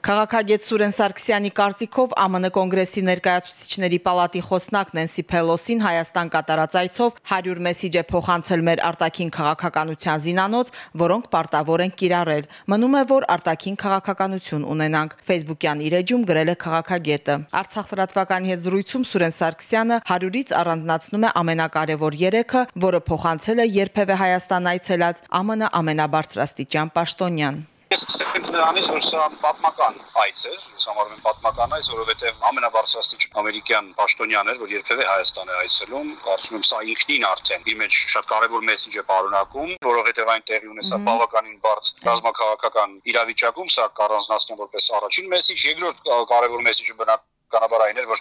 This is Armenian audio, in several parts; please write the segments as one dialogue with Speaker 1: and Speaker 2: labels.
Speaker 1: Քաղաքագետ Սուրեն Սարգսյանի կարծիքով ԱՄՆ կոնգրեսի ներկայացուցիչների պալատի խոսնակ Նենսի Փելոսին Հայաստան կատարած այցով 100 մեսիջ է փոխանցել մեր արտաքին քաղաքականության զինանոց, որոնք պարտավոր են կիրառել։ Մնում է, որ արտաքին քաղաքականություն ունենանք։ Facebook-յան իր էջում գրել է քաղաքագետը։ Արցախ լրատվականի հետ զրույցում Սուրեն Սարգսյանը 100-ից առանձնացնում է ամենակարևոր 3-ը, որը փոխանցել է երբևէ Հայաստան այցելած ԱՄՆ ամենաբարձրաստիճան պաշտոնյան։
Speaker 2: Ես սկսեմ նրանից, որ սա պատմական այց էր, ես համարում եմ պատմական այց, որովհետև ամենաբարձրաստիճան ամերիկյան պաշտոնյան էր, որ երբևէ Հայաստան է այցելում, կարծում եմ սա ինքնին արդեն իր մեջ շատ կարևոր մեսիջ է պարունակում, որովհետև այն տեղի ունեցա բավականին բարձ ռազմաքաղաքական իրավիճակում, սա կառանձնացնեմ որպես առաջին մեսիջ, երկրորդ կարևոր մեսիջը բնակ բնականաբար այն էր, որ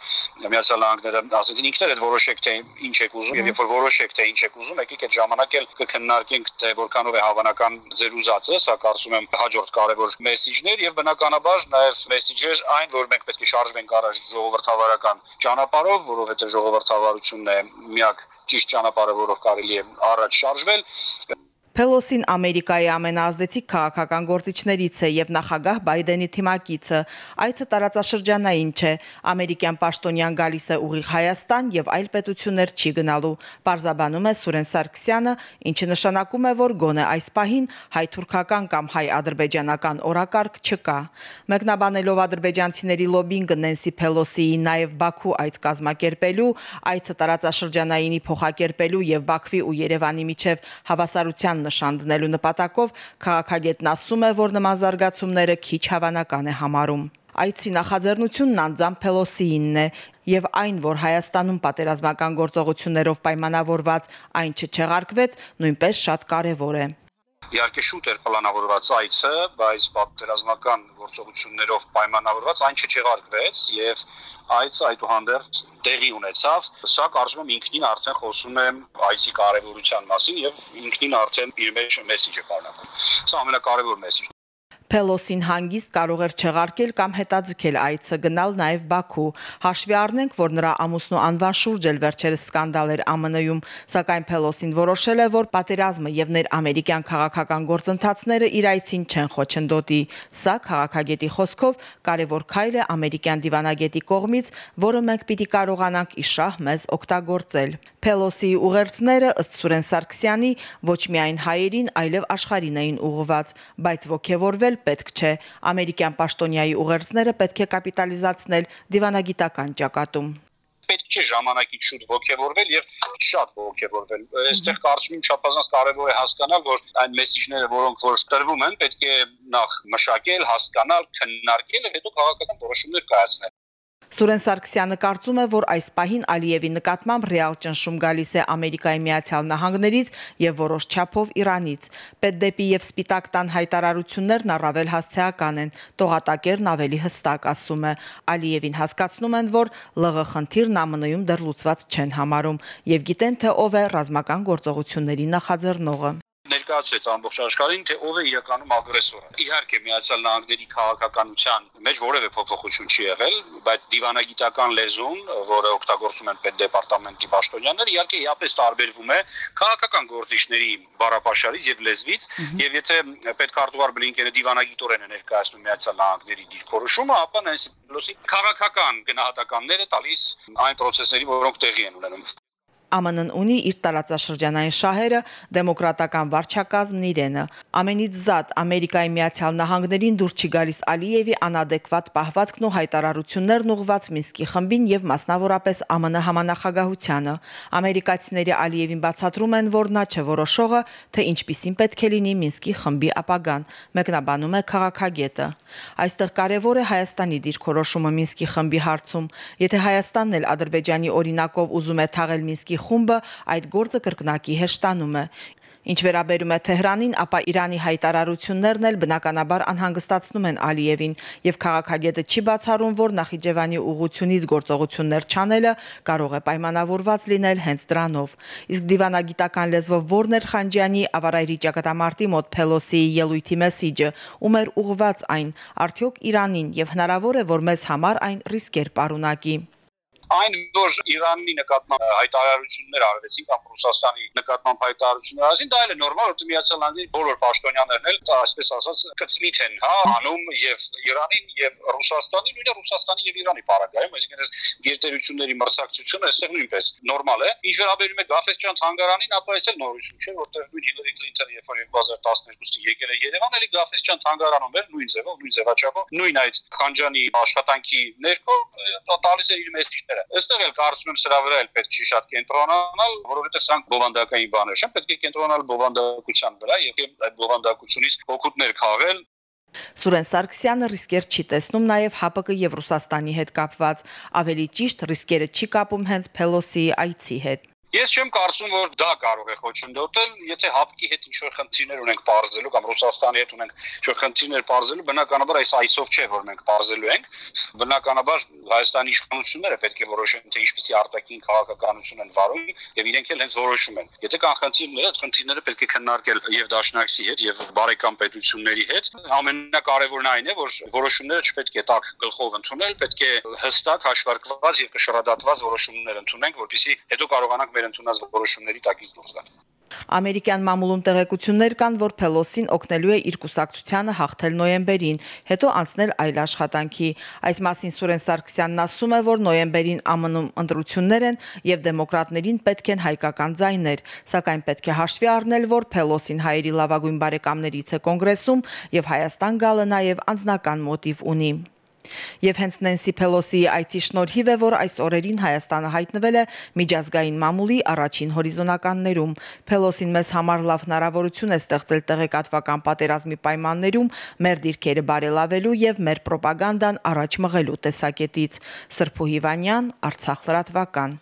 Speaker 2: Միացյալ Նահանգները ասեցին ինքներ այդ որոշեք թե ինչ եք ուզում եւ երբ որ որոշեք թե ինչ եք ուզում, եկեք այդ ժամանակ էլ կքննարկենք թե որքանով է հավանական ձեր ուզածը, սա կարծում եմ հաջորդ կարևոր մեսիջներ եւ բնականաբար նաեւ մեսիջեր այն, որ մենք պետք է շարժվենք առաջ ժողովրդավարական ճանապարհով, որովհետեւ ժողովրդավարությունն է միակ ճիշտ ճանապարհը, որով կարելի է առաջ շարժվել
Speaker 1: Փելոսին Ամերիկայի ամենաազդեցիկ քաղաքական գործիչներից է եւ նախագահ Բայդենի թիմակիցը։ Այցը տարածաշրջանային չէ։ Ամերիկյան պաշտոնյան գալիս է ուղիղ Հայաստան եւ այլ պետություններ չի գնալու։ Պարզաբանում է Սուրեն Սարգսյանը, ինչը նշանակում է, որ գոնե այս պահին հայ-թուրքական կամ հայ-ադրբեջանական օրակարգ չկա։ Մեկնաբանելով ադրբեջանցիների լոբինգը Նենսի Փելոսիի նաեւ Բաքու այց կազմակերպելու, այցը տարածաշրջանայինի փոխակերպելու եւ Բաքվի ու Երևանի միջև հավասարության նշան դնելու նպատակով քաղաքագետն ասում է, որ նման զարգացումները քիչ հավանական է համարում այցի նախաձեռնությունն անձամբ Փելոսիինն է եւ այն, որ Հայաստանում պատերազմական գործողություններով պայմանավորված այն չչեղարկվեց, նույնպես շատ կարեւոր է։
Speaker 2: Իհարկե շուտ էր պլանավորված այցը, բայց պատերազմական գործողություններով պայմանավորված այն չչեղարկվեց եւ այց այդուհանդերձ տեղի ունեցավ։ Սա կարծում եմ ինքնին արդեն խոսում է այցի կարևորության մասին եւ ինքնին արդեն իր մեջ մեսիջը կառնա։ Սա ամենակարևոր մեսիջն
Speaker 1: Փելոսին հանգիստ կարող էր չեղարկել կամ հետաձգել այցը գնալ նաև Բաքու։ Հաշվի առնենք, որ նրա ամուսնու անվան շուրջ էլ վերջերս սկանդալ էր ԱՄՆ-ում, սակայն Փելոսին որոշել է, որ պատերազմը եւ ներ ամերիկյան քաղաքական գործընթացները իր այցին չեն խոչընդոտի։ Սա քաղաքագետի խոսքով կարևոր քայլ է ամերիկյան դիվանագետի կողմից, որը մենք պիտի կարողանանք իշահ մեզ օգտագործել։ Փելոսիի ուղերձները ըստ Սուրեն Սարգսյանի ոչ միայն հայերին, այլև աշխարհին էին ուղղված, բայց ողջևորվել պետք չէ։ Ամերիկյան պաշտոնյայի ուղերձները պետք է կապիտալիզացնել դիվանագիտական ճակատում
Speaker 2: պետք չէ ժամանակից շուտ ողջևորվել եւ շատ ողջևորվել։ Այստեղ կարծում եմ չափազանց կարեւոր է հասկանալ, որ այն մեսիջները, որոնք որ տրվում են, պետք է նախ մշակել, հասկանալ, քննարկել եւ հետո քաղաքական որոշումներ կայացնել։
Speaker 1: Սուրեն Սարգսյանը կարծում է, որ այս պահին Ալիևի նկատմամբ ռեալ ճնշում գալիս է Ամերիկայի Միացյալ Նահանգներից եւ որոշ չափով Իրանից։ Պետդեպի եւ Սպիտակ տան հայտարարություններն առավել հասցեական են, տողատակերն ավելի հստակ ասում է։ Ալիևին հասկացնում են, որ ԼՂ խնդիրն ԱՄՆ-ում դեռ լուծված չեն համարում եւ գիտեն թե ով է ռազմական գործողությունների նախաձեռնողը
Speaker 2: ներկայացրեց ամբողջ աշխարհին, թե ով է իրականում ագրեսորը։ Իհարկե Միացյալ Նահանգների քաղաքականության մեջ որևէ փոփոխություն չի եղել, բայց դիվանագիտական լեզուն, որը օգտագործում են պետդեպարտամենտի պաշտոնյաները, իհարկե իապես տարբերվում է քաղաքական գործիչների բառապաշարից եւ լեզվից, եւ եթե պետքարտուղար Բլինկենը դիվանագիտորեն է ներկայացնում Միացյալ Նահանգների դիրքորոշումը, ապա Նենսի Պելոսի քաղաքական գնահատականները տալիս այն process-ների, որոնք տեղի են ունենում։
Speaker 1: ԱՄՆ-ն ունի իր տարածաշրջանային շահերը, դեմոկրատական վարչակազմն իրենը։ Ամենից զատ Ամերիկայի Միացյալ Նահանգներին դուր չի գալիս Ալիևի անադեկվատ պահվածքն ու հայտարարություններն ուղված Մինսկի խմբին եւ մասնավորապես ԱՄՆ համանախագահությանը։ Ամերիկացիները Ալիևին բացատրում են, որ նա չէ որոշողը, թե ինչպիսին պետք է լինի Մինսկի խմբի ապագան, մեկնաբանում է քաղաքագետը։ Այստեղ կարևոր է Հայաստանի դիրքորոշումը Մինսկի խմբի հարցում։ Եթե Հայաստանն էլ Ադրբեջանի օրինակով ուզում է թաղել Մինսկի խումբը այդ գործը կրկնակի հեշտանում է։ Ինչ վերաբերում է Թեհրանին, ապա Իրանի հայտարարություններն էլ բնականաբար անհանգստացնում են Ալիևին, եւ քաղաքագետը չի բացառում, որ Նախիջևանի ուղությունից գործողություններ չանելը կարող է պայմանավորված լինել հենց դրանով։ Իսկ դիվանագիտական լեզվով Որներ Խանջյանի ավարայրի ճակատամարտի մոտ Փելոսիի ելույթի մեսիջը, ում էր ուղված այն, արդյոք Իրանին եւ հնարավոր է, որ մեզ համար այն ռիսկեր պարունակի
Speaker 2: Այն որ Իրանի նկատմամբ հայտարարություններ արվեցին կամ Ռուսաստանի նկատմամբ հայտարարություններ արվեցին, դա էլ է նորմալ, որ Միացյալ Նահանգների բոլոր պաշտոնյաներն էլ այսպես ասած կծնիթ են, հա, անում եւ Իրանին եւ Ռուսաստանին, նույնը Ռուսաստանի եւ Իրանի պարագայում, այսինքն այս գերտերությունների մրցակցությունը այստեղ նույնպես նորմալ է։ Ինչ վերաբերում է Գաֆեսճան թանգարանին, ապա այս էլ նորություն չէ, որտեղ նույն Հիլարի Քլինտոնը երբ որ 2012-ին եկել է Երևան, էլի Գաֆեսճան թանգարանում էր նույն ձևով, նույն ձևաչափով, նույն այդ Խանջանի աշխատանքի ներքո տալիս էր իր մեսիջները։ Այստեղ էլ կարծում եմ սրա վրա էլ պետք չի շատ կենտրոնանալ, որովհետև սրանք բովանդակային բաներ չեն, պետք է կենտրոնալ բովանդակության վրա եւ այդ բովանդակությունից օգուտներ քաղել
Speaker 1: Սուրեն Սարգսյանը ռիսկեր չի տեսնում նաև ՀԱՊԿ եւ Ռուսաստանի հետ կապված, ավելի ճիշտ ռիսկերը չի կապում հենց Փելոսիի այցի հետ։
Speaker 2: Ես չեմ կարծում, որ դա կարող է խոչընդոտել, եթե հապկի հետ ինչ-որ խնդիրներ ունենք բարձելու կամ Ռուսաստանի հետ ունենք ինչ-որ խնդիրներ բարձելու, բնականաբար այս այսով չէ, որ մենք բարձելու ենք։ Բնականաբար Հայաստանի իշխանությունները պետք է որոշեն, թե ինչպիսի արտաքին քաղաքականություն են վարում եւ իրենք էլ հենց որոշում են։ Եթե կան խնդիրներ, այդ խնդիրները պետք է քննարկել եւ Դաշնակցի հետ եւ բարեկամ պետությունների հետ։ Ամենակարևորն այն է, որ որոշումները չպետք է տակ գլխով ընդունել, պետք է հստակ հաշվարկված եւ կշռադատված որոշումներ ընդունենք, որպեսզի հետո կարողանանք մեր ընդունած որոշումների տակից դուրս գալ։
Speaker 1: Ամերիկյան մամուլում տեղեկություններ կան, որ Փելոսին օգնելու է իր կուսակցությանը հաղթել նոյեմբերին, հետո անցնել այլ աշխատանքի։ Այս մասին Սուրեն Սարգսյանն ասում է, որ նոյեմբերին ԱՄՆ-ում ընտրություններ են եւ դեմոկրատներին պետք են հայկական ձայներ, սակայն պետք է հաշվի առնել, որ Փելոսին հայերի լավագույն բարեկամներից է կոնգրեսում եւ Հայաստան գալը նաեւ անձնական մոտիվ ունի։ Եվ հենց Նենսի Փելոսիի այցի շնորհիվ է, որ այս օրերին Հայաստանը հայտնվել է միջազգային մամուլի առաջին հորիզոնականներում։ Փելոսին մեզ համար լավ հնարավորություն է ստեղծել տեղեկատվական պատերազմի պայմաններում մեր դիրքերը բարելավելու եւ մեր ռոպագանդան առաջ մղելու տեսակետից։ Սրփու Հիվանյան, Արցախ լրատվական։